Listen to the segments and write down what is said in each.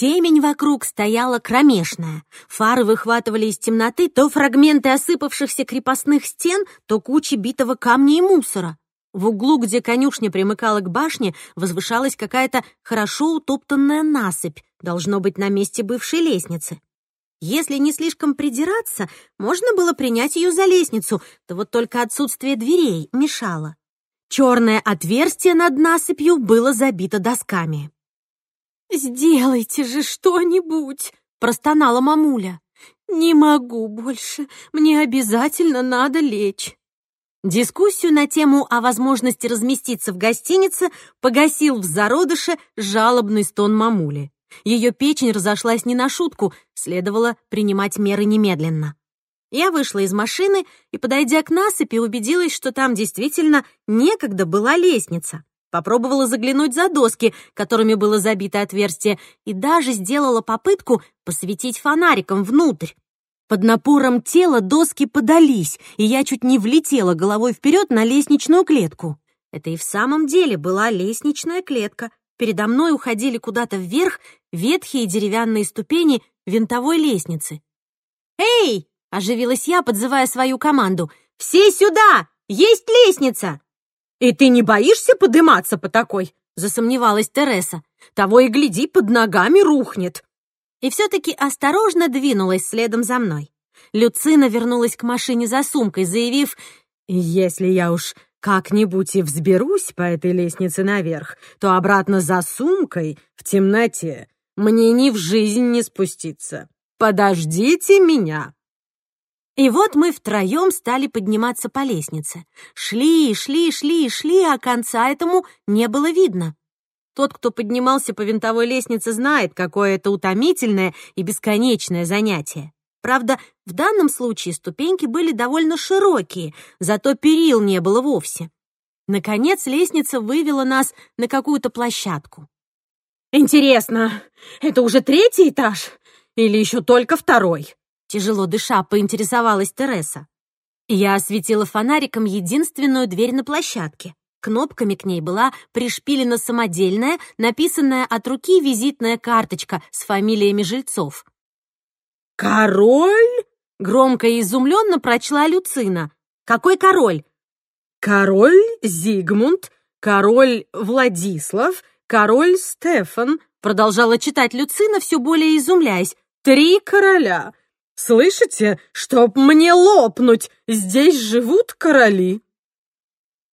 Темень вокруг стояла кромешная. Фары выхватывали из темноты то фрагменты осыпавшихся крепостных стен, то кучи битого камня и мусора. В углу, где конюшня примыкала к башне, возвышалась какая-то хорошо утоптанная насыпь, должно быть на месте бывшей лестницы. Если не слишком придираться, можно было принять ее за лестницу, да вот только отсутствие дверей мешало. Черное отверстие над насыпью было забито досками. «Сделайте же что-нибудь!» — простонала мамуля. «Не могу больше, мне обязательно надо лечь». Дискуссию на тему о возможности разместиться в гостинице погасил в зародыше жалобный стон мамули. Ее печень разошлась не на шутку, следовало принимать меры немедленно. Я вышла из машины и, подойдя к насыпи, убедилась, что там действительно некогда была лестница. Попробовала заглянуть за доски, которыми было забито отверстие, и даже сделала попытку посветить фонариком внутрь. Под напором тела доски подались, и я чуть не влетела головой вперед на лестничную клетку. Это и в самом деле была лестничная клетка. Передо мной уходили куда-то вверх ветхие деревянные ступени винтовой лестницы. «Эй!» — оживилась я, подзывая свою команду. «Все сюда! Есть лестница!» «И ты не боишься подниматься по такой?» — засомневалась Тереса. «Того и гляди, под ногами рухнет». И все-таки осторожно двинулась следом за мной. Люцина вернулась к машине за сумкой, заявив, «Если я уж как-нибудь и взберусь по этой лестнице наверх, то обратно за сумкой в темноте мне ни в жизнь не спуститься. Подождите меня!» И вот мы втроем стали подниматься по лестнице. Шли, шли, шли, шли, а конца этому не было видно. Тот, кто поднимался по винтовой лестнице, знает, какое это утомительное и бесконечное занятие. Правда, в данном случае ступеньки были довольно широкие, зато перил не было вовсе. Наконец лестница вывела нас на какую-то площадку. «Интересно, это уже третий этаж или еще только второй?» Тяжело дыша, поинтересовалась Тереса. Я осветила фонариком единственную дверь на площадке. Кнопками к ней была пришпилена самодельная, написанная от руки визитная карточка с фамилиями жильцов. «Король?» — громко и изумленно прочла Люцина. «Какой король?» «Король Зигмунд, король Владислав, король Стефан», — продолжала читать Люцина, все более изумляясь. «Три короля. Слышите, чтоб мне лопнуть, здесь живут короли.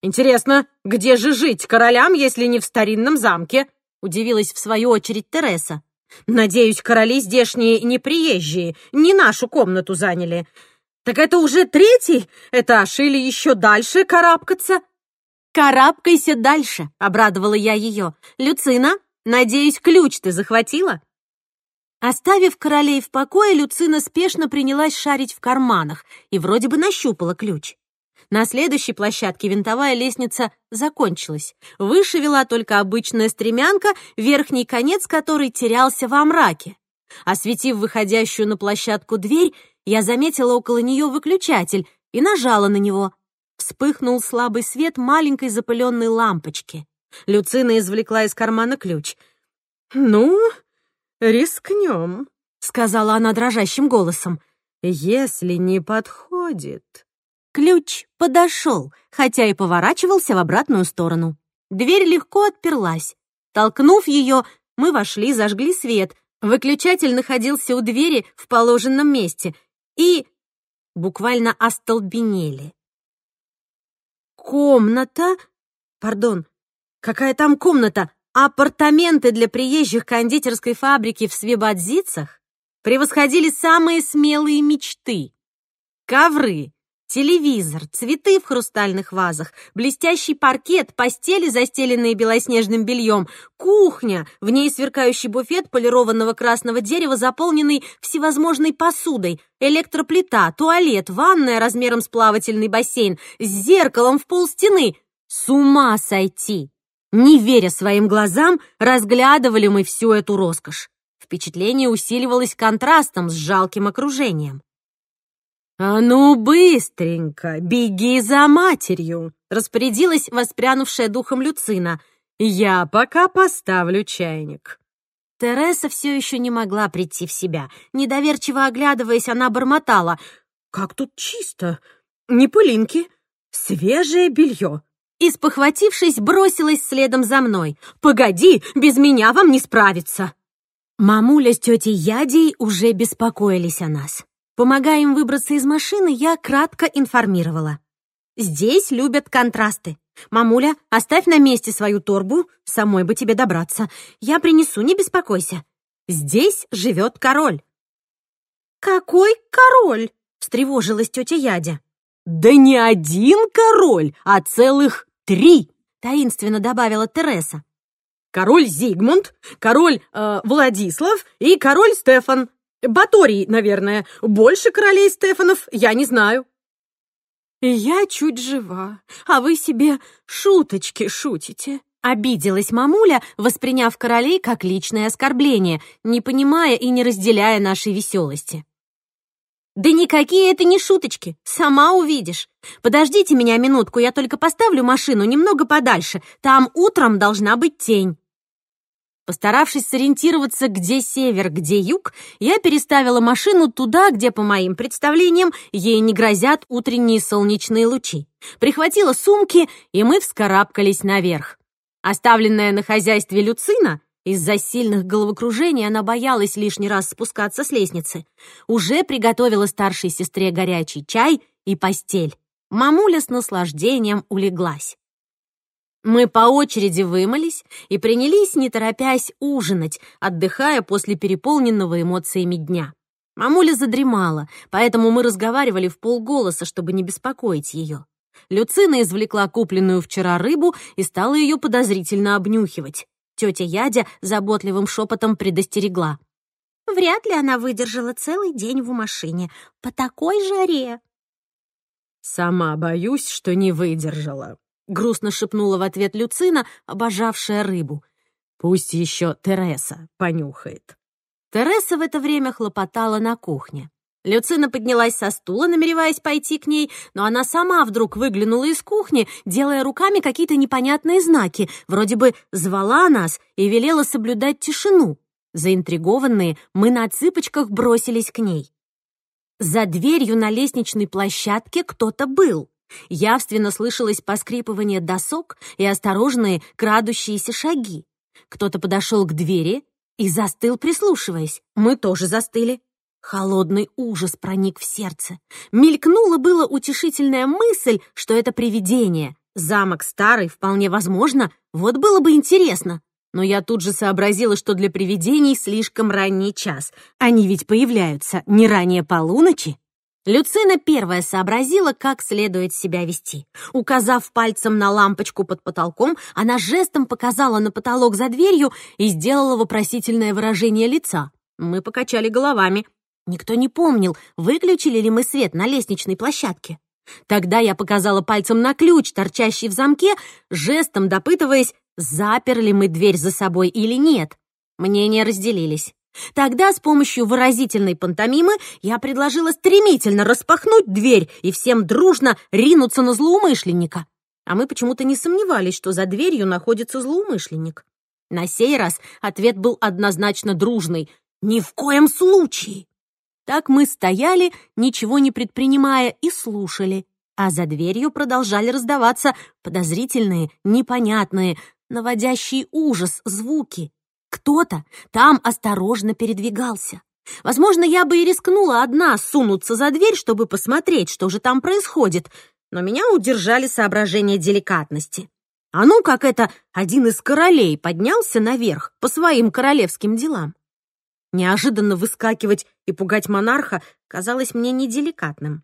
Интересно, где же жить королям, если не в старинном замке? Удивилась в свою очередь Тереса. Надеюсь, короли здешние не приезжие, не нашу комнату заняли. Так это уже третий этаж или еще дальше карабкаться? «Карабкайся дальше», — обрадовала я ее. «Люцина, надеюсь, ключ ты захватила?» Оставив королей в покое, Люцина спешно принялась шарить в карманах и вроде бы нащупала ключ. На следующей площадке винтовая лестница закончилась. Выше вела только обычная стремянка, верхний конец которой терялся во мраке. Осветив выходящую на площадку дверь, я заметила около нее выключатель и нажала на него. Вспыхнул слабый свет маленькой запыленной лампочки. Люцина извлекла из кармана ключ. «Ну, «Рискнем», — сказала она дрожащим голосом. «Если не подходит...» Ключ подошел, хотя и поворачивался в обратную сторону. Дверь легко отперлась. Толкнув ее, мы вошли, зажгли свет. Выключатель находился у двери в положенном месте. И буквально остолбенели. Комната... Пардон, какая там комната? Апартаменты для приезжих кондитерской фабрики в Свебодзицах превосходили самые смелые мечты. Ковры, телевизор, цветы в хрустальных вазах, блестящий паркет, постели, застеленные белоснежным бельем, кухня, в ней сверкающий буфет полированного красного дерева, заполненный всевозможной посудой, электроплита, туалет, ванная размером с плавательный бассейн, с зеркалом в полстены. С ума сойти! Не веря своим глазам, разглядывали мы всю эту роскошь. Впечатление усиливалось контрастом с жалким окружением. «А ну, быстренько, беги за матерью!» распорядилась воспрянувшая духом Люцина. «Я пока поставлю чайник». Тереса все еще не могла прийти в себя. Недоверчиво оглядываясь, она бормотала. «Как тут чисто! Не пылинки! Свежее белье!» И, спохватившись, бросилась следом за мной. «Погоди, без меня вам не справиться!» Мамуля с тетей Ядей уже беспокоились о нас. Помогая им выбраться из машины, я кратко информировала. «Здесь любят контрасты. Мамуля, оставь на месте свою торбу, самой бы тебе добраться. Я принесу, не беспокойся. Здесь живет король». «Какой король?» — встревожилась тетя Ядя. «Да не один король, а целых три!» — таинственно добавила Тереса. «Король Зигмунд, король э, Владислав и король Стефан. Баторий, наверное. Больше королей Стефанов я не знаю». «Я чуть жива, а вы себе шуточки шутите», — обиделась мамуля, восприняв королей как личное оскорбление, не понимая и не разделяя нашей веселости. «Да никакие это не шуточки, сама увидишь. Подождите меня минутку, я только поставлю машину немного подальше, там утром должна быть тень». Постаравшись сориентироваться, где север, где юг, я переставила машину туда, где, по моим представлениям, ей не грозят утренние солнечные лучи. Прихватила сумки, и мы вскарабкались наверх. Оставленная на хозяйстве Люцина, из-за сильных головокружений она боялась лишний раз спускаться с лестницы, уже приготовила старшей сестре горячий чай и постель. Мамуля с наслаждением улеглась. Мы по очереди вымылись и принялись, не торопясь, ужинать, отдыхая после переполненного эмоциями дня. Мамуля задремала, поэтому мы разговаривали в полголоса, чтобы не беспокоить ее. Люцина извлекла купленную вчера рыбу и стала ее подозрительно обнюхивать. Тетя Ядя заботливым шепотом предостерегла. Вряд ли она выдержала целый день в машине по такой жаре. «Сама боюсь, что не выдержала», — грустно шепнула в ответ Люцина, обожавшая рыбу. «Пусть еще Тереса понюхает». Тереса в это время хлопотала на кухне. Люцина поднялась со стула, намереваясь пойти к ней, но она сама вдруг выглянула из кухни, делая руками какие-то непонятные знаки, вроде бы звала нас и велела соблюдать тишину. Заинтригованные, мы на цыпочках бросились к ней. За дверью на лестничной площадке кто-то был. Явственно слышалось поскрипывание досок и осторожные крадущиеся шаги. Кто-то подошел к двери и застыл, прислушиваясь. Мы тоже застыли. Холодный ужас проник в сердце. Мелькнула была утешительная мысль, что это привидение. Замок старый, вполне возможно. Вот было бы интересно. Но я тут же сообразила, что для привидений слишком ранний час. Они ведь появляются не ранее полуночи. Люцина первая сообразила, как следует себя вести. Указав пальцем на лампочку под потолком, она жестом показала на потолок за дверью и сделала вопросительное выражение лица. Мы покачали головами. Никто не помнил, выключили ли мы свет на лестничной площадке. Тогда я показала пальцем на ключ, торчащий в замке, жестом допытываясь, заперли мы дверь за собой или нет. Мнения разделились. Тогда с помощью выразительной пантомимы я предложила стремительно распахнуть дверь и всем дружно ринуться на злоумышленника. А мы почему-то не сомневались, что за дверью находится злоумышленник. На сей раз ответ был однозначно дружный. «Ни в коем случае!» Так мы стояли, ничего не предпринимая, и слушали. А за дверью продолжали раздаваться подозрительные, непонятные, наводящие ужас звуки. Кто-то там осторожно передвигался. Возможно, я бы и рискнула одна сунуться за дверь, чтобы посмотреть, что же там происходит, но меня удержали соображения деликатности. А ну, как это один из королей поднялся наверх по своим королевским делам. Неожиданно выскакивать и пугать монарха казалось мне неделикатным.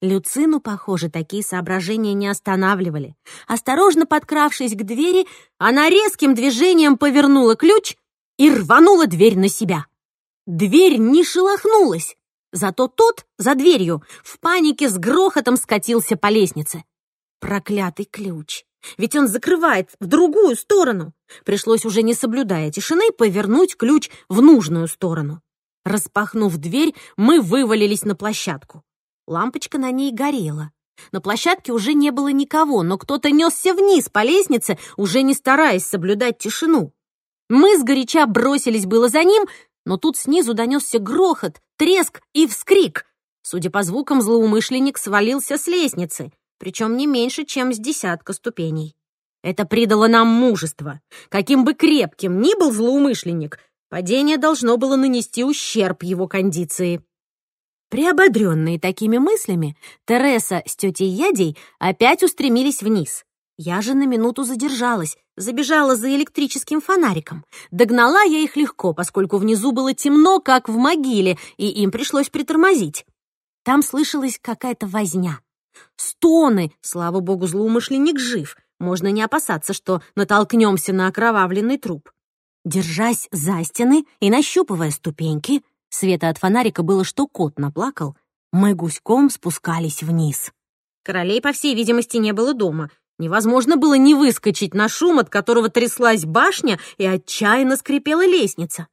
Люцину, похоже, такие соображения не останавливали. Осторожно подкравшись к двери, она резким движением повернула ключ и рванула дверь на себя. Дверь не шелохнулась, зато тот за дверью в панике с грохотом скатился по лестнице. Проклятый ключ! Ведь он закрывает в другую сторону. Пришлось уже не соблюдая тишины повернуть ключ в нужную сторону. Распахнув дверь, мы вывалились на площадку. Лампочка на ней горела. На площадке уже не было никого, но кто-то несся вниз по лестнице, уже не стараясь соблюдать тишину. Мы сгоряча бросились было за ним, но тут снизу донесся грохот, треск и вскрик. Судя по звукам, злоумышленник свалился с лестницы, причем не меньше, чем с десятка ступеней. Это придало нам мужество. Каким бы крепким ни был злоумышленник, падение должно было нанести ущерб его кондиции. Приободренные такими мыслями, Тереса с тетей Ядей опять устремились вниз. Я же на минуту задержалась, забежала за электрическим фонариком. Догнала я их легко, поскольку внизу было темно, как в могиле, и им пришлось притормозить. Там слышалась какая-то возня. Стоны, слава богу, злоумышленник жив. Можно не опасаться, что натолкнемся на окровавленный труп. Держась за стены и нащупывая ступеньки, света от фонарика было, что кот наплакал, мы гуськом спускались вниз. Королей, по всей видимости, не было дома — Невозможно было не выскочить на шум, от которого тряслась башня и отчаянно скрипела лестница.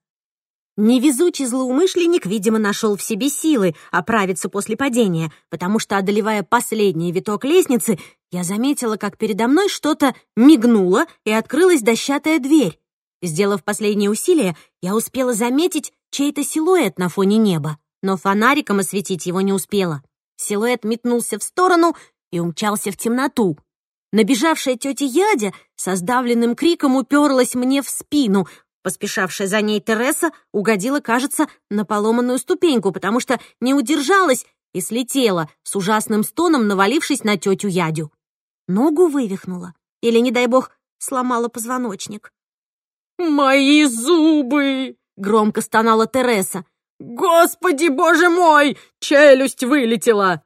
Невезучий злоумышленник, видимо, нашел в себе силы оправиться после падения, потому что, одолевая последний виток лестницы, я заметила, как передо мной что-то мигнуло и открылась дощатая дверь. Сделав последнее усилие, я успела заметить чей-то силуэт на фоне неба, но фонариком осветить его не успела. Силуэт метнулся в сторону и умчался в темноту, Набежавшая тетя Ядя со сдавленным криком уперлась мне в спину. Поспешавшая за ней Тереса угодила, кажется, на поломанную ступеньку, потому что не удержалась и слетела, с ужасным стоном навалившись на тетю Ядю. Ногу вывихнула. Или, не дай бог, сломала позвоночник. «Мои зубы!» — громко стонала Тереса. «Господи, боже мой! Челюсть вылетела!»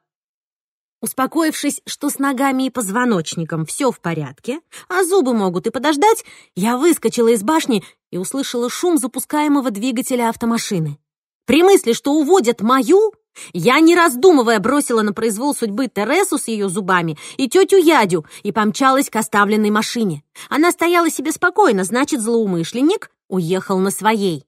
Успокоившись, что с ногами и позвоночником все в порядке, а зубы могут и подождать, я выскочила из башни и услышала шум запускаемого двигателя автомашины. При мысли, что уводят мою, я, не раздумывая, бросила на произвол судьбы Тересу с ее зубами и тетю Ядю и помчалась к оставленной машине. Она стояла себе спокойно, значит, злоумышленник уехал на своей.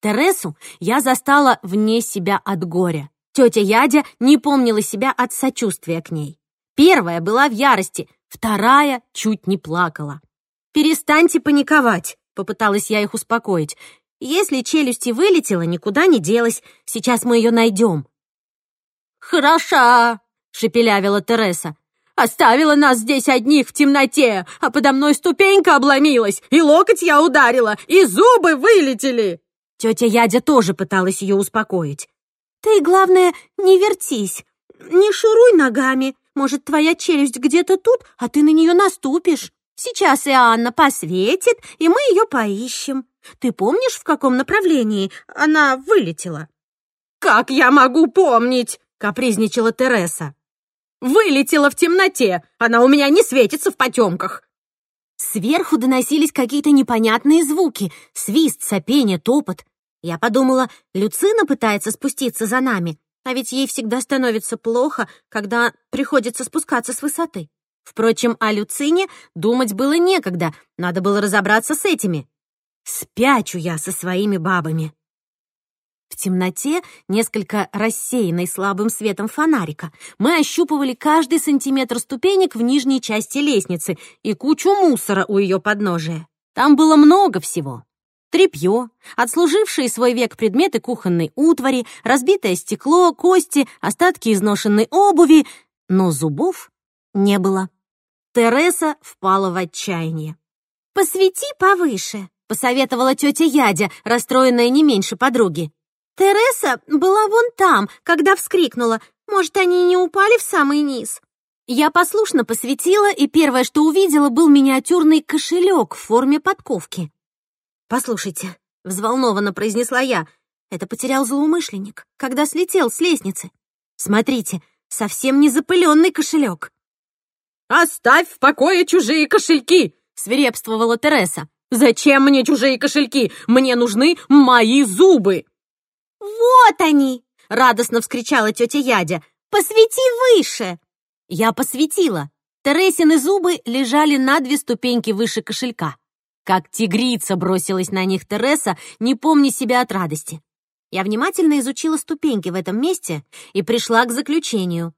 Тересу я застала вне себя от горя. Тетя Ядя не помнила себя от сочувствия к ней. Первая была в ярости, вторая чуть не плакала. «Перестаньте паниковать», — попыталась я их успокоить. «Если челюсти вылетела, никуда не делась. Сейчас мы ее найдем». «Хороша», — шепелявила Тереса. «Оставила нас здесь одних в темноте, а подо мной ступенька обломилась, и локоть я ударила, и зубы вылетели». Тетя Ядя тоже пыталась ее успокоить. Ты, главное, не вертись, не шуруй ногами. Может, твоя челюсть где-то тут, а ты на нее наступишь. Сейчас и Анна посветит, и мы ее поищем. Ты помнишь, в каком направлении она вылетела?» «Как я могу помнить?» — капризничала Тереса. «Вылетела в темноте. Она у меня не светится в потемках». Сверху доносились какие-то непонятные звуки. Свист, сопение, топот. Я подумала, Люцина пытается спуститься за нами, а ведь ей всегда становится плохо, когда приходится спускаться с высоты. Впрочем, о Люцине думать было некогда, надо было разобраться с этими. Спячу я со своими бабами. В темноте, несколько рассеянной слабым светом фонарика, мы ощупывали каждый сантиметр ступенек в нижней части лестницы и кучу мусора у ее подножия. Там было много всего тряпье, отслужившие свой век предметы кухонной утвари, разбитое стекло, кости, остатки изношенной обуви, но зубов не было. Тереса впала в отчаяние. «Посвети повыше», — посоветовала тетя Ядя, расстроенная не меньше подруги. «Тереса была вон там, когда вскрикнула. Может, они не упали в самый низ?» Я послушно посветила, и первое, что увидела, был миниатюрный кошелек в форме подковки. «Послушайте», — взволнованно произнесла я, «это потерял злоумышленник, когда слетел с лестницы. Смотрите, совсем не запыленный кошелек». «Оставь в покое чужие кошельки!» — свирепствовала Тереса. «Зачем мне чужие кошельки? Мне нужны мои зубы!» «Вот они!» — радостно вскричала тетя Ядя. «Посвети выше!» Я посветила. Тересины зубы лежали на две ступеньки выше кошелька. Как тигрица бросилась на них Тереса, не помня себя от радости. Я внимательно изучила ступеньки в этом месте и пришла к заключению.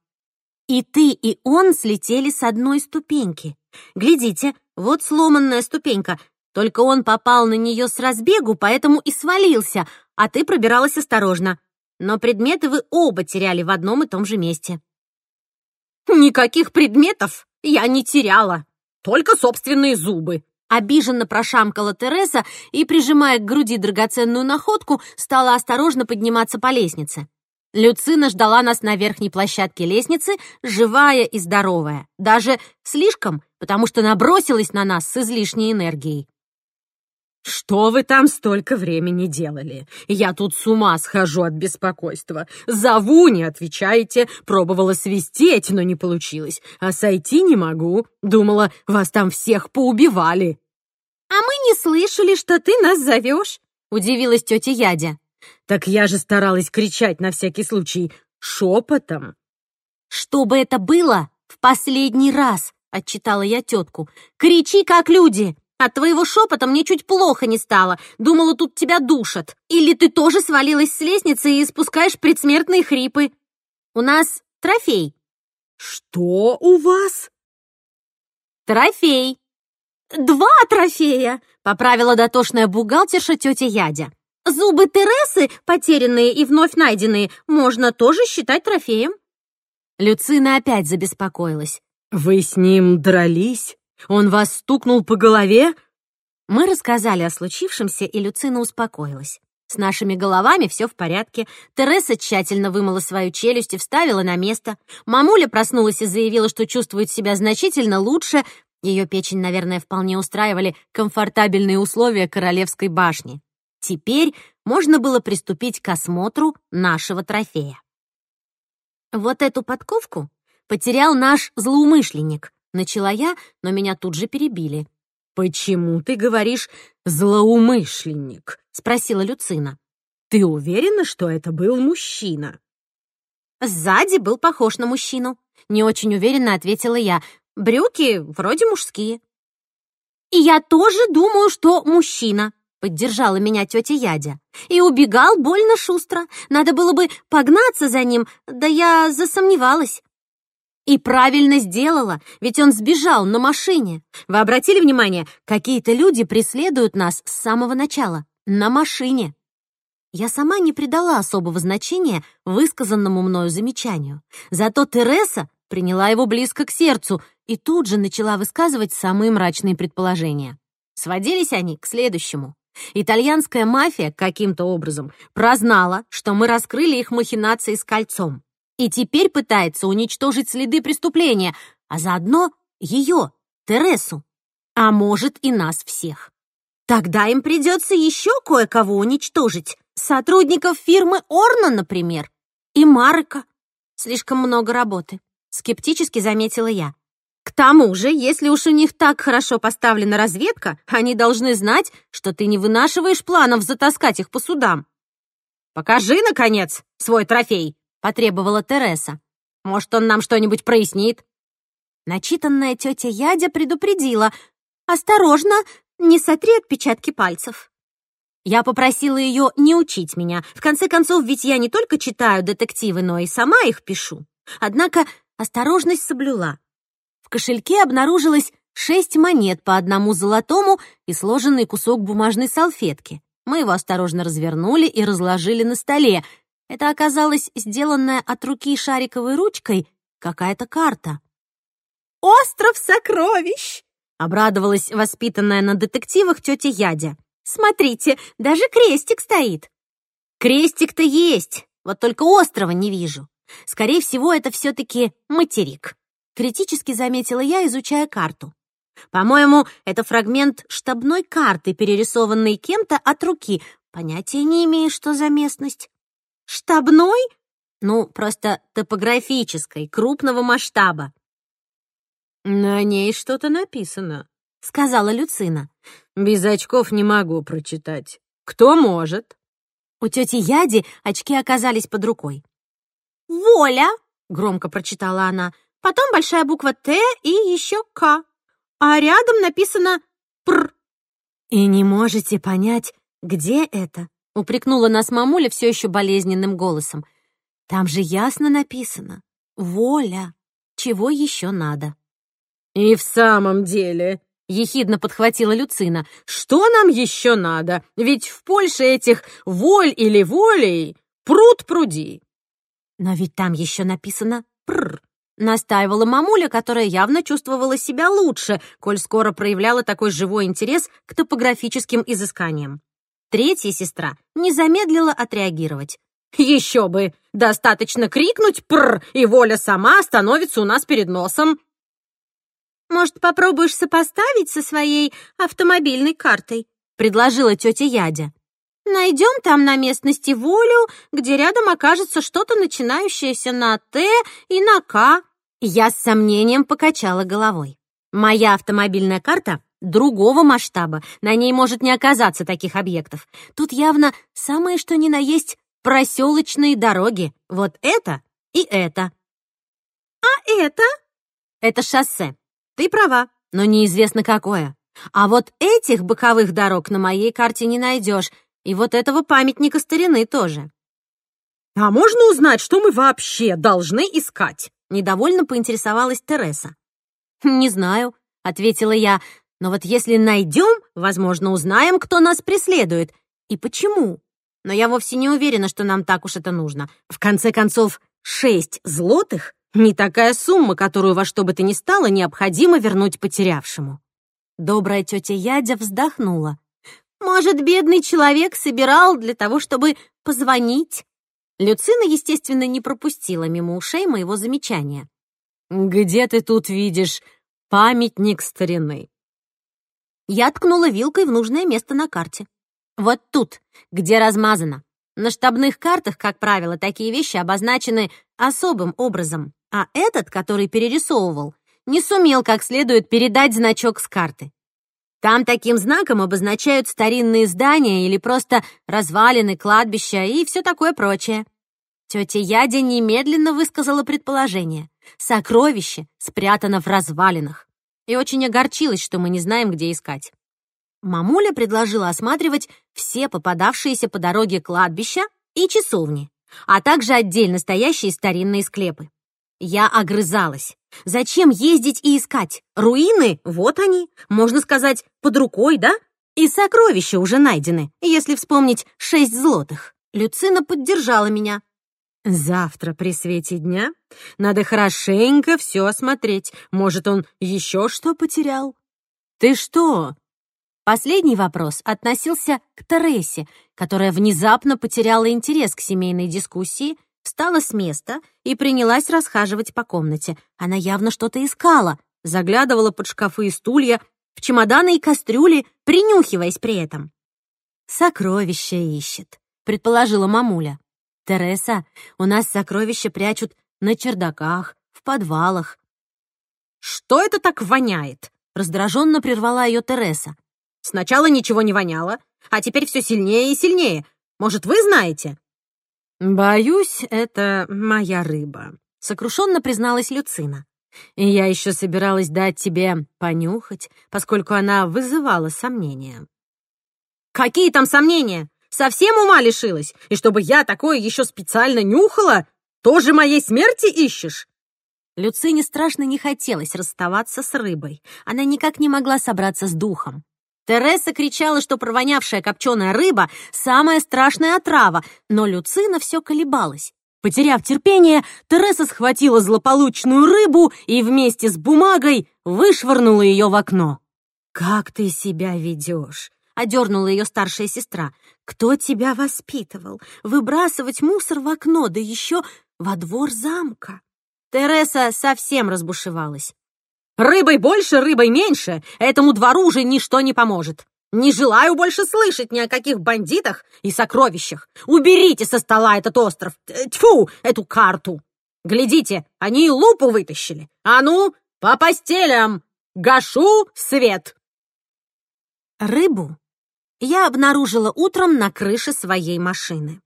И ты, и он слетели с одной ступеньки. Глядите, вот сломанная ступенька. Только он попал на нее с разбегу, поэтому и свалился, а ты пробиралась осторожно. Но предметы вы оба теряли в одном и том же месте». «Никаких предметов я не теряла, только собственные зубы», Обиженно прошамкала Тереса и, прижимая к груди драгоценную находку, стала осторожно подниматься по лестнице. Люцина ждала нас на верхней площадке лестницы, живая и здоровая. Даже слишком, потому что набросилась на нас с излишней энергией. «Что вы там столько времени делали? Я тут с ума схожу от беспокойства. Зову, не отвечаете. Пробовала свистеть, но не получилось. А сойти не могу. Думала, вас там всех поубивали». «А мы не слышали, что ты нас зовешь», — удивилась тетя Ядя. Так я же старалась кричать на всякий случай шепотом. «Что бы это было в последний раз?» — отчитала я тетку. «Кричи, как люди! От твоего шепота мне чуть плохо не стало. Думала, тут тебя душат. Или ты тоже свалилась с лестницы и испускаешь предсмертные хрипы. У нас трофей». «Что у вас?» «Трофей». «Два трофея!» — поправила дотошная бухгалтерша тетя Ядя. Зубы Тересы, потерянные и вновь найденные, можно тоже считать трофеем. Люцина опять забеспокоилась. «Вы с ним дрались? Он вас стукнул по голове?» Мы рассказали о случившемся, и Люцина успокоилась. С нашими головами все в порядке. Тереса тщательно вымыла свою челюсть и вставила на место. Мамуля проснулась и заявила, что чувствует себя значительно лучше. Ее печень, наверное, вполне устраивали комфортабельные условия Королевской башни. Теперь можно было приступить к осмотру нашего трофея. Вот эту подковку потерял наш злоумышленник. Начала я, но меня тут же перебили. «Почему ты говоришь «злоумышленник»?» — спросила Люцина. «Ты уверена, что это был мужчина?» «Сзади был похож на мужчину», — не очень уверенно ответила я. «Брюки вроде мужские». «И я тоже думаю, что мужчина», Поддержала меня тетя Ядя. И убегал больно шустро. Надо было бы погнаться за ним, да я засомневалась. И правильно сделала, ведь он сбежал на машине. Вы обратили внимание, какие-то люди преследуют нас с самого начала. На машине. Я сама не придала особого значения высказанному мною замечанию. Зато Тереса приняла его близко к сердцу и тут же начала высказывать самые мрачные предположения. Сводились они к следующему. Итальянская мафия каким-то образом прознала, что мы раскрыли их махинации с кольцом, и теперь пытается уничтожить следы преступления, а заодно ее, Тересу, а может и нас всех. Тогда им придется еще кое-кого уничтожить, сотрудников фирмы Орна, например, и Марка. Слишком много работы, скептически заметила я. К тому же, если уж у них так хорошо поставлена разведка, они должны знать, что ты не вынашиваешь планов затаскать их по судам. «Покажи, наконец, свой трофей», — потребовала Тереса. «Может, он нам что-нибудь прояснит?» Начитанная тетя Ядя предупредила. «Осторожно, не сотри отпечатки пальцев». Я попросила ее не учить меня. В конце концов, ведь я не только читаю детективы, но и сама их пишу. Однако осторожность соблюла кошельке обнаружилось шесть монет по одному золотому и сложенный кусок бумажной салфетки. Мы его осторожно развернули и разложили на столе. Это оказалось сделанная от руки шариковой ручкой какая-то карта. «Остров сокровищ!» — обрадовалась воспитанная на детективах тетя Ядя. «Смотрите, даже крестик стоит». «Крестик-то есть, вот только острова не вижу. Скорее всего, это все-таки материк». Критически заметила я, изучая карту. По-моему, это фрагмент штабной карты, перерисованной кем-то от руки. Понятия не имею, что за местность. Штабной? Ну, просто топографической, крупного масштаба. «На ней что-то написано», — сказала Люцина. «Без очков не могу прочитать. Кто может?» У тети Яди очки оказались под рукой. «Воля!» — громко прочитала она потом большая буква «Т» и еще «К». А рядом написано «Пр». «И не можете понять, где это?» — упрекнула нас мамуля все еще болезненным голосом. «Там же ясно написано. Воля. Чего еще надо?» «И в самом деле, — ехидно подхватила Люцина. «Что нам еще надо? Ведь в Польше этих воль или волей пруд пруди». «Но ведь там еще написано «пр», — настаивала мамуля, которая явно чувствовала себя лучше, коль скоро проявляла такой живой интерес к топографическим изысканиям. Третья сестра не замедлила отреагировать. «Еще бы! Достаточно крикнуть «пр», и воля сама остановится у нас перед носом!» «Может, попробуешь сопоставить со своей автомобильной картой?» — предложила тетя Ядя. «Найдем там на местности волю, где рядом окажется что-то, начинающееся на «Т» и на «К». Я с сомнением покачала головой. Моя автомобильная карта другого масштаба, на ней может не оказаться таких объектов. Тут явно самое что ни на есть проселочные дороги. Вот это и это. А это? Это шоссе. Ты права, но неизвестно какое. А вот этих боковых дорог на моей карте не найдешь, и вот этого памятника старины тоже. «А можно узнать, что мы вообще должны искать?» Недовольно поинтересовалась Тереса. «Не знаю», — ответила я, «но вот если найдем, возможно, узнаем, кто нас преследует и почему. Но я вовсе не уверена, что нам так уж это нужно. В конце концов, шесть злотых не такая сумма, которую во что бы то ни стало необходимо вернуть потерявшему. Добрая тетя Ядя вздохнула. Может, бедный человек собирал для того, чтобы позвонить? Люцина, естественно, не пропустила мимо ушей моего замечания. «Где ты тут видишь памятник старины?» Я ткнула вилкой в нужное место на карте. «Вот тут, где размазано. На штабных картах, как правило, такие вещи обозначены особым образом а этот, который перерисовывал, не сумел как следует передать значок с карты. Там таким знаком обозначают старинные здания или просто развалины, кладбища и все такое прочее. Тетя Ядя немедленно высказала предположение. Сокровище спрятано в развалинах. И очень огорчилась, что мы не знаем, где искать. Мамуля предложила осматривать все попадавшиеся по дороге кладбища и часовни, а также отдельно стоящие старинные склепы. Я огрызалась. Зачем ездить и искать? Руины, вот они, можно сказать, под рукой, да? И сокровища уже найдены, если вспомнить шесть злотых. Люцина поддержала меня. Завтра при свете дня надо хорошенько все осмотреть. Может, он еще что потерял? Ты что? Последний вопрос относился к Тересе, которая внезапно потеряла интерес к семейной дискуссии встала с места и принялась расхаживать по комнате. Она явно что-то искала, заглядывала под шкафы и стулья, в чемоданы и кастрюли, принюхиваясь при этом. «Сокровища ищет», — предположила мамуля. «Тереса, у нас сокровища прячут на чердаках, в подвалах». «Что это так воняет?» — раздраженно прервала ее Тереса. «Сначала ничего не воняло, а теперь все сильнее и сильнее. Может, вы знаете?» «Боюсь, это моя рыба», — сокрушенно призналась Люцина. «И я еще собиралась дать тебе понюхать, поскольку она вызывала сомнения». «Какие там сомнения? Совсем ума лишилась? И чтобы я такое еще специально нюхала? Тоже моей смерти ищешь?» Люцине страшно не хотелось расставаться с рыбой. Она никак не могла собраться с духом. Тереса кричала, что провонявшая копченая рыба — самая страшная отрава, но Люцина все колебалась. Потеряв терпение, Тереса схватила злополучную рыбу и вместе с бумагой вышвырнула ее в окно. «Как ты себя ведешь?» — одернула ее старшая сестра. «Кто тебя воспитывал? Выбрасывать мусор в окно, да еще во двор замка?» Тереса совсем разбушевалась. Рыбой больше, рыбой меньше. Этому двору уже ничто не поможет. Не желаю больше слышать ни о каких бандитах и сокровищах. Уберите со стола этот остров. Тьфу, эту карту. Глядите, они и лупу вытащили. А ну, по постелям. Гашу свет. Рыбу я обнаружила утром на крыше своей машины.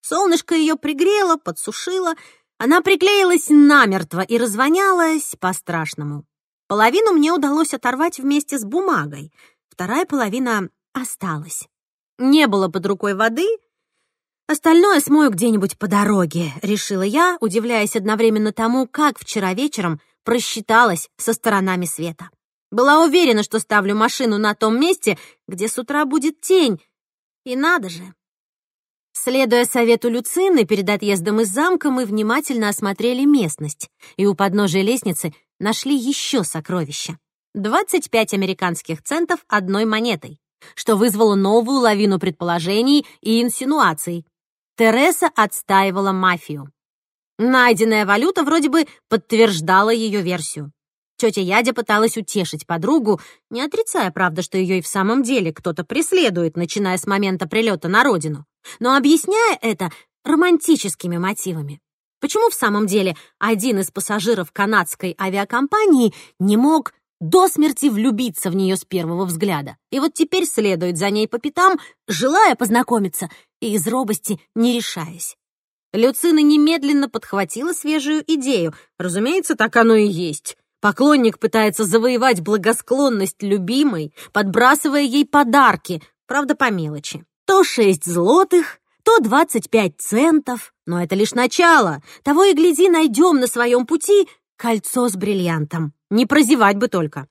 Солнышко ее пригрело, подсушило, она приклеилась намертво и развонялась по-страшному. Половину мне удалось оторвать вместе с бумагой, вторая половина осталась. Не было под рукой воды, остальное смою где-нибудь по дороге, решила я, удивляясь одновременно тому, как вчера вечером просчиталась со сторонами света. Была уверена, что ставлю машину на том месте, где с утра будет тень. И надо же. Следуя совету Люцины, перед отъездом из замка мы внимательно осмотрели местность и у подножия лестницы нашли еще сокровища. 25 американских центов одной монетой, что вызвало новую лавину предположений и инсинуаций. Тереса отстаивала мафию. Найденная валюта вроде бы подтверждала ее версию. Тетя Ядя пыталась утешить подругу, не отрицая, правда, что ее и в самом деле кто-то преследует, начиная с момента прилета на родину, но объясняя это романтическими мотивами. Почему в самом деле один из пассажиров канадской авиакомпании не мог до смерти влюбиться в нее с первого взгляда, и вот теперь следует за ней по пятам, желая познакомиться и из робости не решаясь? Люцина немедленно подхватила свежую идею. Разумеется, так оно и есть. Поклонник пытается завоевать благосклонность любимой, подбрасывая ей подарки, правда, по мелочи. То шесть злотых, то двадцать пять центов. Но это лишь начало. Того и гляди, найдем на своем пути кольцо с бриллиантом. Не прозевать бы только.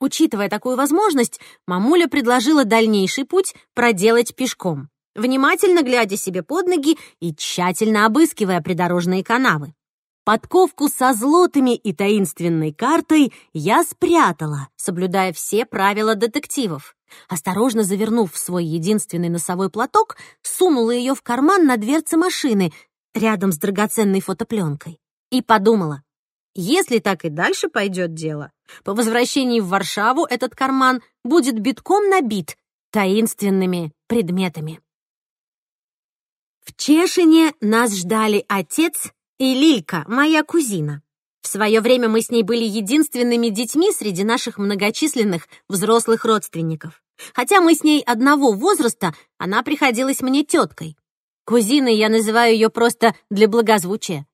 Учитывая такую возможность, мамуля предложила дальнейший путь проделать пешком, внимательно глядя себе под ноги и тщательно обыскивая придорожные канавы. Подковку со злотыми и таинственной картой я спрятала, соблюдая все правила детективов. Осторожно завернув в свой единственный носовой платок, сунула ее в карман на дверце машины, рядом с драгоценной фотопленкой. И подумала, если так и дальше пойдет дело, по возвращении в Варшаву этот карман будет битком набит таинственными предметами. В Чешине нас ждали отец и Лилька, моя кузина. В свое время мы с ней были единственными детьми среди наших многочисленных взрослых родственников. Хотя мы с ней одного возраста, она приходилась мне теткой. Кузиной я называю ее просто для благозвучия.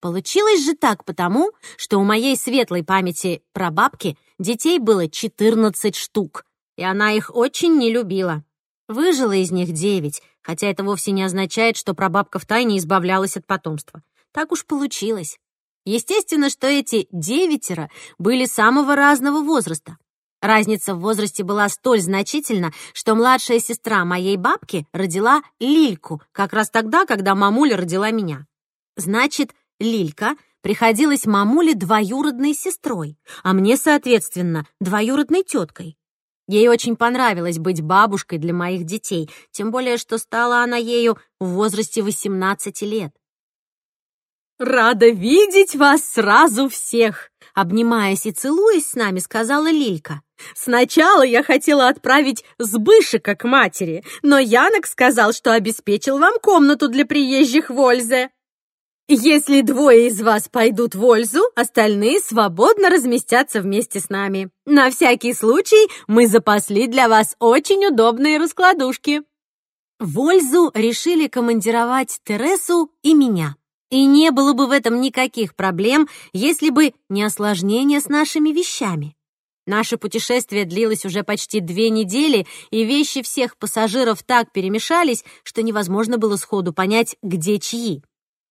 Получилось же так потому, что у моей светлой памяти прабабки детей было 14 штук, и она их очень не любила. Выжило из них девять, хотя это вовсе не означает, что прабабка втайне избавлялась от потомства. Так уж получилось. Естественно, что эти девятеро были самого разного возраста. Разница в возрасте была столь значительна, что младшая сестра моей бабки родила Лильку как раз тогда, когда мамуля родила меня. Значит, Лилька приходилась мамуле двоюродной сестрой, а мне, соответственно, двоюродной теткой. Ей очень понравилось быть бабушкой для моих детей, тем более, что стала она ею в возрасте 18 лет. «Рада видеть вас сразу всех!» Обнимаясь и целуясь с нами, сказала Лилька. «Сначала я хотела отправить Сбышика к матери, но Янок сказал, что обеспечил вам комнату для приезжих в Ользе. Если двое из вас пойдут в Ользу, остальные свободно разместятся вместе с нами. На всякий случай мы запасли для вас очень удобные раскладушки». В Ользу решили командировать Тересу и меня. И не было бы в этом никаких проблем, если бы не осложнение с нашими вещами. Наше путешествие длилось уже почти две недели, и вещи всех пассажиров так перемешались, что невозможно было сходу понять, где чьи.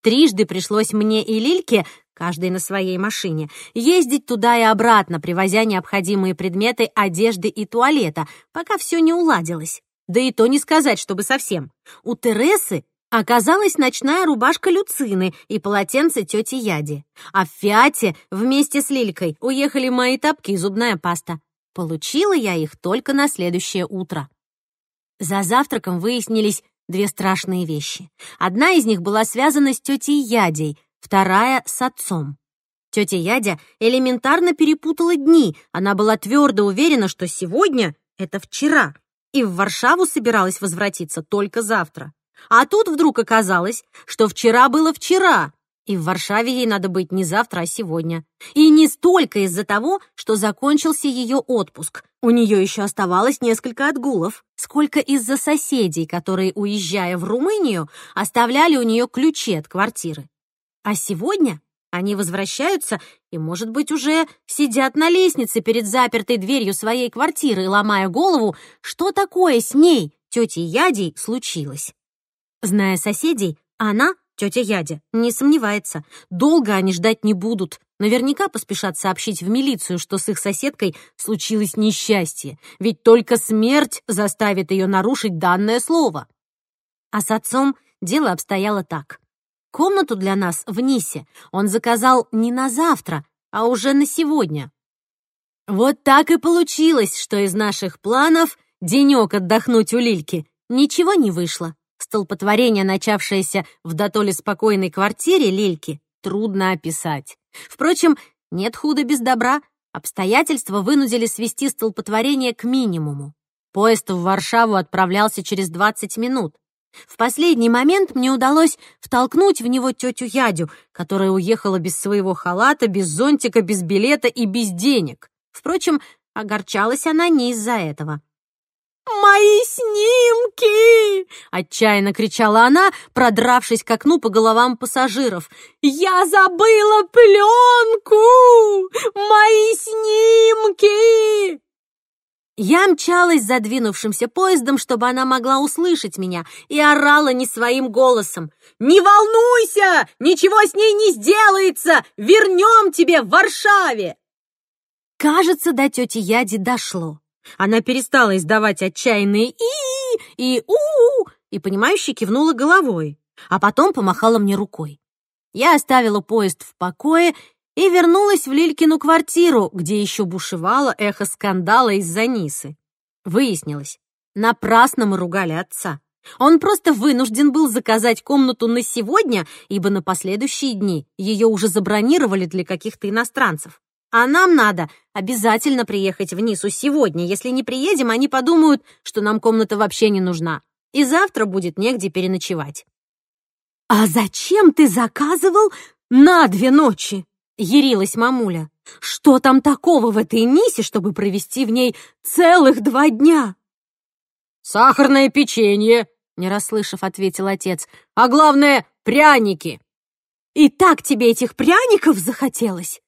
Трижды пришлось мне и Лильке, каждой на своей машине, ездить туда и обратно, привозя необходимые предметы одежды и туалета, пока все не уладилось. Да и то не сказать, чтобы совсем. У Тересы Оказалась ночная рубашка Люцины и полотенце тети Яди. А в Фиате вместе с Лилькой уехали мои тапки и зубная паста. Получила я их только на следующее утро. За завтраком выяснились две страшные вещи. Одна из них была связана с тетей Ядей, вторая — с отцом. Тетя Ядя элементарно перепутала дни. Она была твердо уверена, что сегодня — это вчера, и в Варшаву собиралась возвратиться только завтра. А тут вдруг оказалось, что вчера было вчера, и в Варшаве ей надо быть не завтра, а сегодня. И не столько из-за того, что закончился ее отпуск. У нее еще оставалось несколько отгулов, сколько из-за соседей, которые, уезжая в Румынию, оставляли у нее ключи от квартиры. А сегодня они возвращаются и, может быть, уже сидят на лестнице перед запертой дверью своей квартиры, ломая голову, что такое с ней, тетей Ядей, случилось. Зная соседей, она, Тетя Ядя не сомневается. Долго они ждать не будут. Наверняка поспешат сообщить в милицию, что с их соседкой случилось несчастье, ведь только смерть заставит ее нарушить данное слово. А с отцом дело обстояло так. Комнату для нас в Нисе он заказал не на завтра, а уже на сегодня. Вот так и получилось, что из наших планов денек отдохнуть у Лильки ничего не вышло. Столпотворение, начавшееся в дотоле спокойной квартире Лильки, трудно описать. Впрочем, нет худа без добра. Обстоятельства вынудили свести столпотворение к минимуму. Поезд в Варшаву отправлялся через 20 минут. В последний момент мне удалось втолкнуть в него тетю Ядю, которая уехала без своего халата, без зонтика, без билета и без денег. Впрочем, огорчалась она не из-за этого. «Мои снимки!» — отчаянно кричала она, продравшись к окну по головам пассажиров. «Я забыла пленку! Мои снимки!» Я мчалась задвинувшимся поездом, чтобы она могла услышать меня, и орала не своим голосом. «Не волнуйся! Ничего с ней не сделается! Вернем тебе в Варшаве!» Кажется, до тети Яди дошло. Она перестала издавать отчаянные и и у, и понимающе кивнула головой, а потом помахала мне рукой. Я оставила поезд в покое и вернулась в Лилькину квартиру, где еще бушевало эхо скандала из-за Нисы. Выяснилось, напрасно мы ругали отца. Он просто вынужден был заказать комнату на сегодня, ибо на последующие дни ее уже забронировали для каких-то иностранцев. А нам надо обязательно приехать в Нису сегодня. Если не приедем, они подумают, что нам комната вообще не нужна. И завтра будет негде переночевать. «А зачем ты заказывал на две ночи?» — ярилась мамуля. «Что там такого в этой Нисе, чтобы провести в ней целых два дня?» «Сахарное печенье», — не расслышав, ответил отец. «А главное, пряники». «И так тебе этих пряников захотелось?»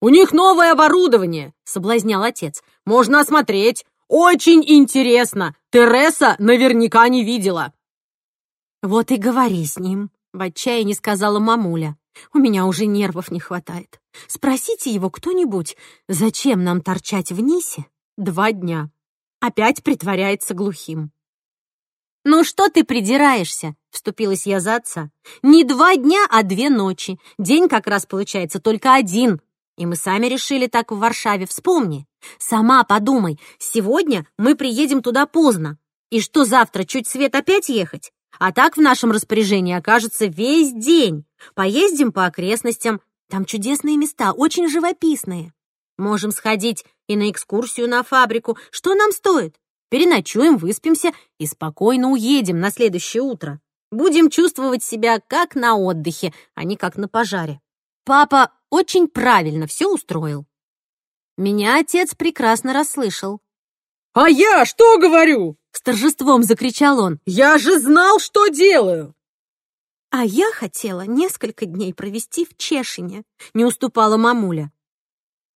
«У них новое оборудование», — соблазнял отец. «Можно осмотреть. Очень интересно. Тереса наверняка не видела». «Вот и говори с ним», — в отчаянии сказала мамуля. «У меня уже нервов не хватает. Спросите его кто-нибудь, зачем нам торчать в Нисе два дня?» Опять притворяется глухим. «Ну что ты придираешься?» — вступилась я за отца. «Не два дня, а две ночи. День как раз получается только один. И мы сами решили так в Варшаве, вспомни. Сама подумай, сегодня мы приедем туда поздно. И что завтра, чуть свет опять ехать? А так в нашем распоряжении окажется весь день. Поездим по окрестностям. Там чудесные места, очень живописные. Можем сходить и на экскурсию на фабрику. Что нам стоит? Переночуем, выспимся и спокойно уедем на следующее утро. Будем чувствовать себя как на отдыхе, а не как на пожаре. Папа очень правильно все устроил. Меня отец прекрасно расслышал. «А я что говорю?» С торжеством закричал он. «Я же знал, что делаю!» «А я хотела несколько дней провести в Чешине», — не уступала мамуля.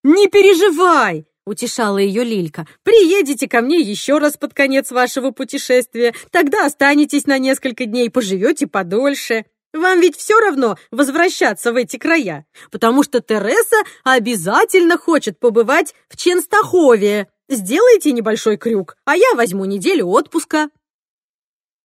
«Не переживай!» — утешала ее Лилька. «Приедете ко мне еще раз под конец вашего путешествия. Тогда останетесь на несколько дней, поживете подольше. Вам ведь все равно возвращаться в эти края, потому что Тереса обязательно хочет побывать в Ченстахове. Сделайте небольшой крюк, а я возьму неделю отпуска».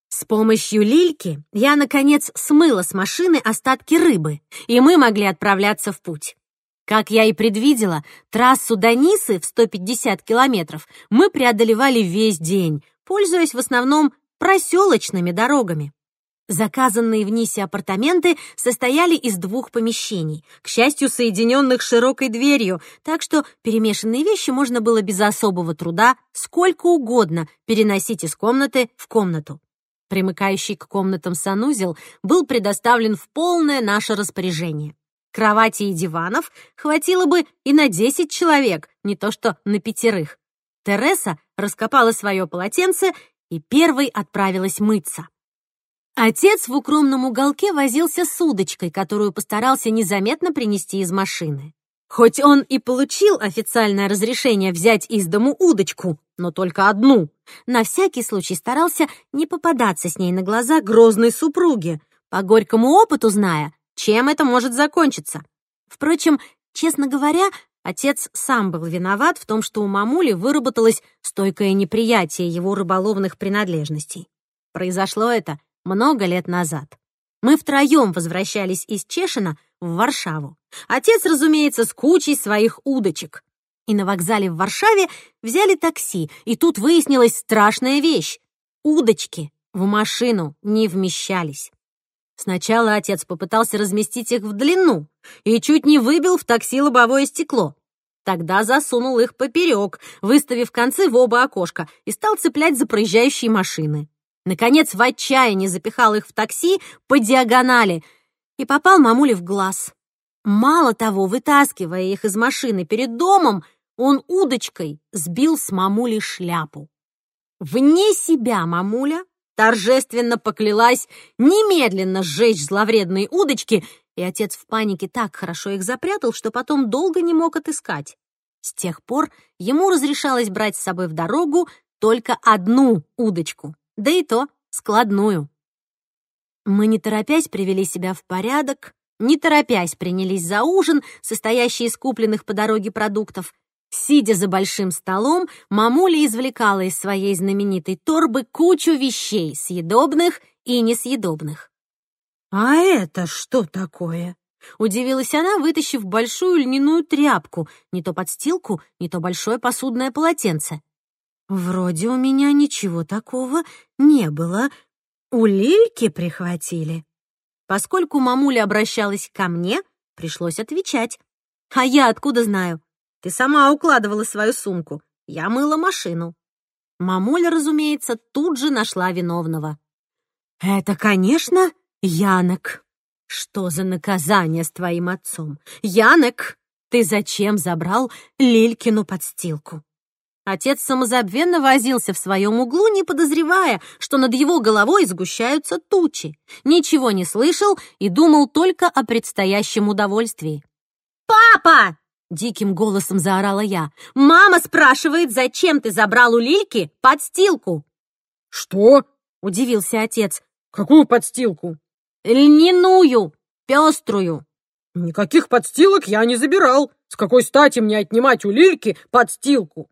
С помощью лильки я, наконец, смыла с машины остатки рыбы, и мы могли отправляться в путь. Как я и предвидела, трассу до Нисы в 150 километров мы преодолевали весь день, пользуясь в основном проселочными дорогами. Заказанные в Нисе апартаменты состояли из двух помещений, к счастью, соединенных широкой дверью, так что перемешанные вещи можно было без особого труда сколько угодно переносить из комнаты в комнату. Примыкающий к комнатам санузел был предоставлен в полное наше распоряжение. Кровати и диванов хватило бы и на 10 человек, не то что на пятерых. Тереса раскопала свое полотенце и первой отправилась мыться. Отец в укромном уголке возился с удочкой, которую постарался незаметно принести из машины. Хоть он и получил официальное разрешение взять из дому удочку, но только одну, на всякий случай старался не попадаться с ней на глаза грозной супруге, по горькому опыту зная, чем это может закончиться. Впрочем, честно говоря, отец сам был виноват в том, что у мамули выработалось стойкое неприятие его рыболовных принадлежностей. Произошло это много лет назад. Мы втроем возвращались из Чешина в Варшаву. Отец, разумеется, с кучей своих удочек. И на вокзале в Варшаве взяли такси, и тут выяснилась страшная вещь. Удочки в машину не вмещались. Сначала отец попытался разместить их в длину и чуть не выбил в такси лобовое стекло. Тогда засунул их поперек, выставив концы в оба окошка, и стал цеплять за проезжающие машины. Наконец, в отчаянии запихал их в такси по диагонали и попал мамуле в глаз. Мало того, вытаскивая их из машины перед домом, он удочкой сбил с мамули шляпу. Вне себя мамуля торжественно поклялась немедленно сжечь зловредные удочки, и отец в панике так хорошо их запрятал, что потом долго не мог отыскать. С тех пор ему разрешалось брать с собой в дорогу только одну удочку да и то складную. Мы, не торопясь, привели себя в порядок, не торопясь принялись за ужин, состоящий из купленных по дороге продуктов. Сидя за большим столом, мамуля извлекала из своей знаменитой торбы кучу вещей, съедобных и несъедобных. «А это что такое?» Удивилась она, вытащив большую льняную тряпку, не то подстилку, не то большое посудное полотенце. Вроде у меня ничего такого не было. У Лильки прихватили. Поскольку мамуля обращалась ко мне, пришлось отвечать. А я откуда знаю? Ты сама укладывала свою сумку. Я мыла машину. Мамуля, разумеется, тут же нашла виновного. Это, конечно, Янок. Что за наказание с твоим отцом? Янок, ты зачем забрал Лилькину подстилку? Отец самозабвенно возился в своем углу, не подозревая, что над его головой сгущаются тучи. Ничего не слышал и думал только о предстоящем удовольствии. «Папа!» — диким голосом заорала я. «Мама спрашивает, зачем ты забрал у Лильки подстилку?» «Что?» — удивился отец. «Какую подстилку?» «Льняную, пеструю». «Никаких подстилок я не забирал. С какой стати мне отнимать у Лильки подстилку?»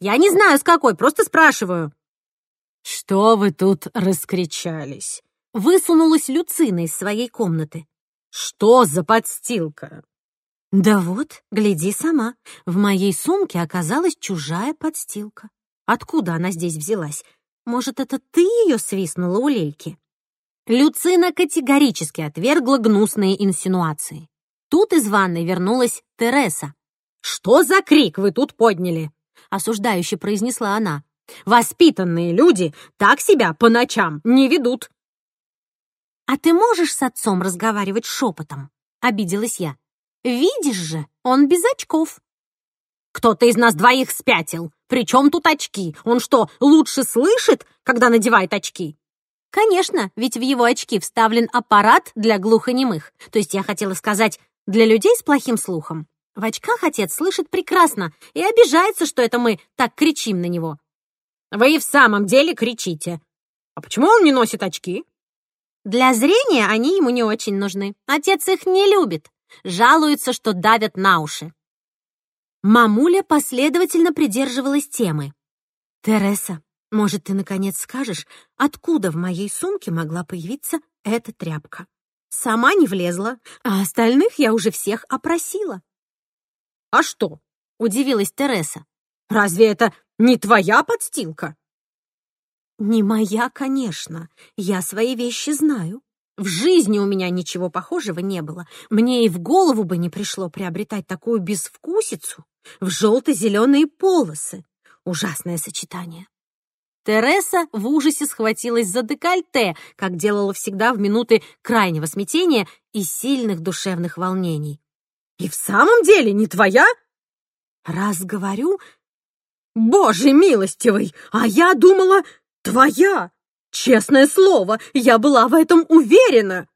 Я не знаю, с какой, просто спрашиваю». «Что вы тут раскричались?» Высунулась Люцина из своей комнаты. «Что за подстилка?» «Да вот, гляди сама. В моей сумке оказалась чужая подстилка. Откуда она здесь взялась? Может, это ты ее свистнула у Лельки?» Люцина категорически отвергла гнусные инсинуации. Тут из ванной вернулась Тереса. «Что за крик вы тут подняли?» — осуждающе произнесла она. «Воспитанные люди так себя по ночам не ведут». «А ты можешь с отцом разговаривать шепотом?» — обиделась я. «Видишь же, он без очков». «Кто-то из нас двоих спятил. Причем тут очки? Он что, лучше слышит, когда надевает очки?» «Конечно, ведь в его очки вставлен аппарат для глухонемых. То есть я хотела сказать, для людей с плохим слухом. В очках отец слышит прекрасно и обижается, что это мы так кричим на него. Вы и в самом деле кричите. А почему он не носит очки? Для зрения они ему не очень нужны. Отец их не любит. Жалуется, что давят на уши. Мамуля последовательно придерживалась темы. «Тереса, может, ты наконец скажешь, откуда в моей сумке могла появиться эта тряпка? Сама не влезла, а остальных я уже всех опросила. «А что?» — удивилась Тереса. «Разве это не твоя подстилка?» «Не моя, конечно. Я свои вещи знаю. В жизни у меня ничего похожего не было. Мне и в голову бы не пришло приобретать такую безвкусицу в желто-зеленые полосы. Ужасное сочетание». Тереса в ужасе схватилась за декольте, как делала всегда в минуты крайнего смятения и сильных душевных волнений. И в самом деле не твоя? Раз говорю, Боже милостивый, а я думала, твоя. Честное слово, я была в этом уверена.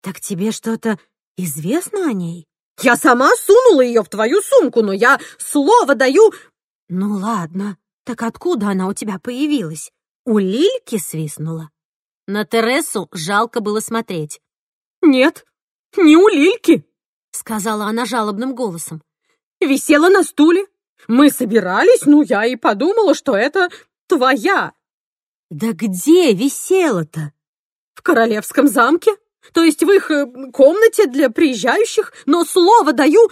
Так тебе что-то известно о ней? Я сама сунула ее в твою сумку, но я слово даю... Ну ладно, так откуда она у тебя появилась? У Лильки свистнула? На Тересу жалко было смотреть. «Нет, не у Лильки», — сказала она жалобным голосом. «Висела на стуле. Мы собирались, ну, я и подумала, что это твоя». «Да где висела-то?» «В королевском замке, то есть в их э, комнате для приезжающих, но слово даю...»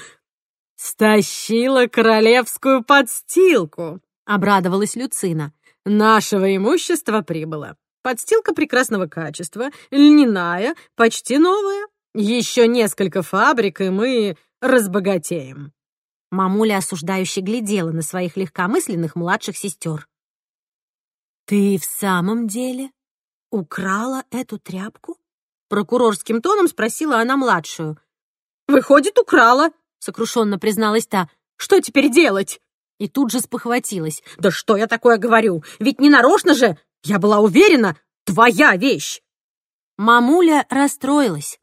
«Стащила королевскую подстилку», — обрадовалась Люцина. «Нашего имущества прибыло. Подстилка прекрасного качества, льняная, почти новая. Еще несколько фабрик, и мы разбогатеем». Мамуля осуждающе глядела на своих легкомысленных младших сестер. «Ты в самом деле украла эту тряпку?» Прокурорским тоном спросила она младшую. «Выходит, украла», — сокрушенно призналась та. «Что теперь делать?» И тут же спохватилась. «Да что я такое говорю? Ведь не нарочно же! Я была уверена, твоя вещь!» Мамуля расстроилась.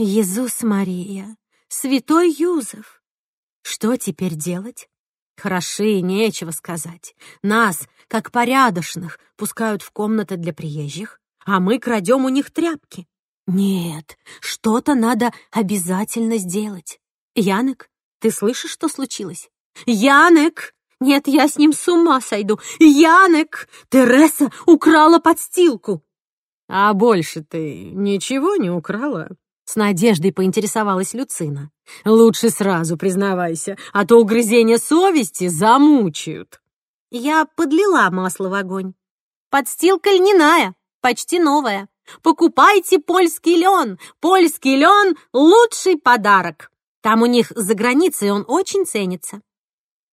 «Иисус Мария, святой Юзеф, что теперь делать? Хороши, нечего сказать. Нас, как порядочных, пускают в комнаты для приезжих, а мы крадем у них тряпки. Нет, что-то надо обязательно сделать. Янек, ты слышишь, что случилось? Янек! Нет, я с ним с ума сойду. Янек! Тереса украла подстилку. А больше ты ничего не украла? С надеждой поинтересовалась Люцина. «Лучше сразу признавайся, а то угрызения совести замучают». Я подлила масло в огонь. Подстилка льняная, почти новая. Покупайте польский лен. Польский лен — лучший подарок. Там у них за границей он очень ценится.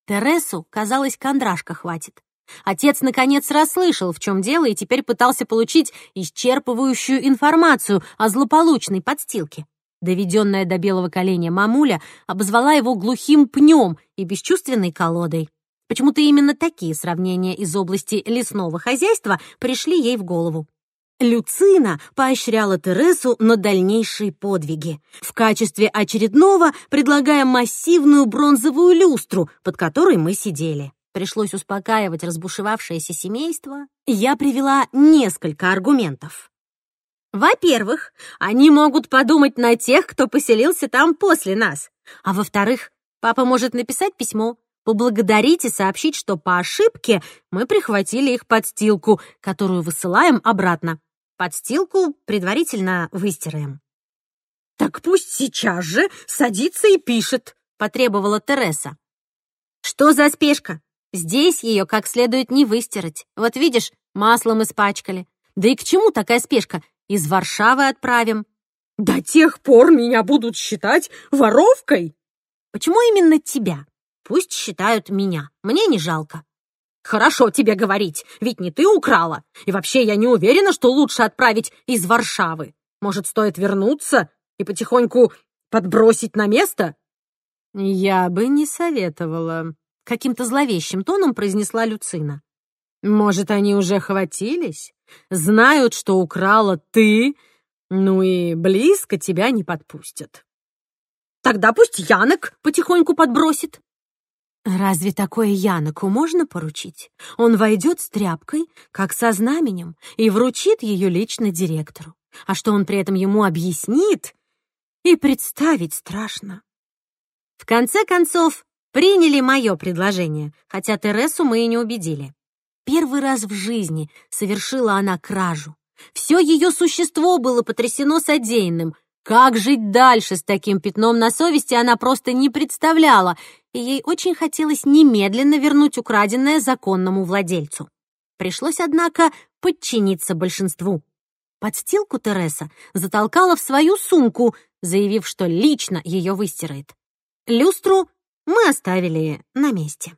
Тересу, казалось, кондрашка хватит. Отец, наконец, расслышал, в чем дело, и теперь пытался получить исчерпывающую информацию о злополучной подстилке. Доведенная до белого коленя мамуля обозвала его глухим пнем и бесчувственной колодой. Почему-то именно такие сравнения из области лесного хозяйства пришли ей в голову. Люцина поощряла Тересу на дальнейшие подвиги, в качестве очередного предлагая массивную бронзовую люстру, под которой мы сидели пришлось успокаивать разбушевавшееся семейство, я привела несколько аргументов. Во-первых, они могут подумать на тех, кто поселился там после нас. А во-вторых, папа может написать письмо, поблагодарить и сообщить, что по ошибке мы прихватили их подстилку, которую высылаем обратно. Подстилку предварительно выстираем. «Так пусть сейчас же садится и пишет», — потребовала Тереса. «Что за спешка? Здесь ее как следует не выстирать. Вот видишь, маслом испачкали. Да и к чему такая спешка? Из Варшавы отправим. До тех пор меня будут считать воровкой. Почему именно тебя? Пусть считают меня. Мне не жалко. Хорошо тебе говорить, ведь не ты украла. И вообще я не уверена, что лучше отправить из Варшавы. Может, стоит вернуться и потихоньку подбросить на место? Я бы не советовала, каким-то зловещим тоном произнесла Люцина. «Может, они уже хватились? Знают, что украла ты, ну и близко тебя не подпустят». «Тогда пусть Янок потихоньку подбросит». «Разве такое Яноку можно поручить? Он войдет с тряпкой, как со знаменем, и вручит ее лично директору. А что он при этом ему объяснит, и представить страшно». В конце концов, приняли мое предложение, хотя Тересу мы и не убедили. Первый раз в жизни совершила она кражу. Все ее существо было потрясено содеянным. Как жить дальше с таким пятном на совести она просто не представляла, и ей очень хотелось немедленно вернуть украденное законному владельцу. Пришлось, однако, подчиниться большинству. Подстилку Тереса затолкала в свою сумку, заявив, что лично ее выстирает. Люстру мы оставили на месте.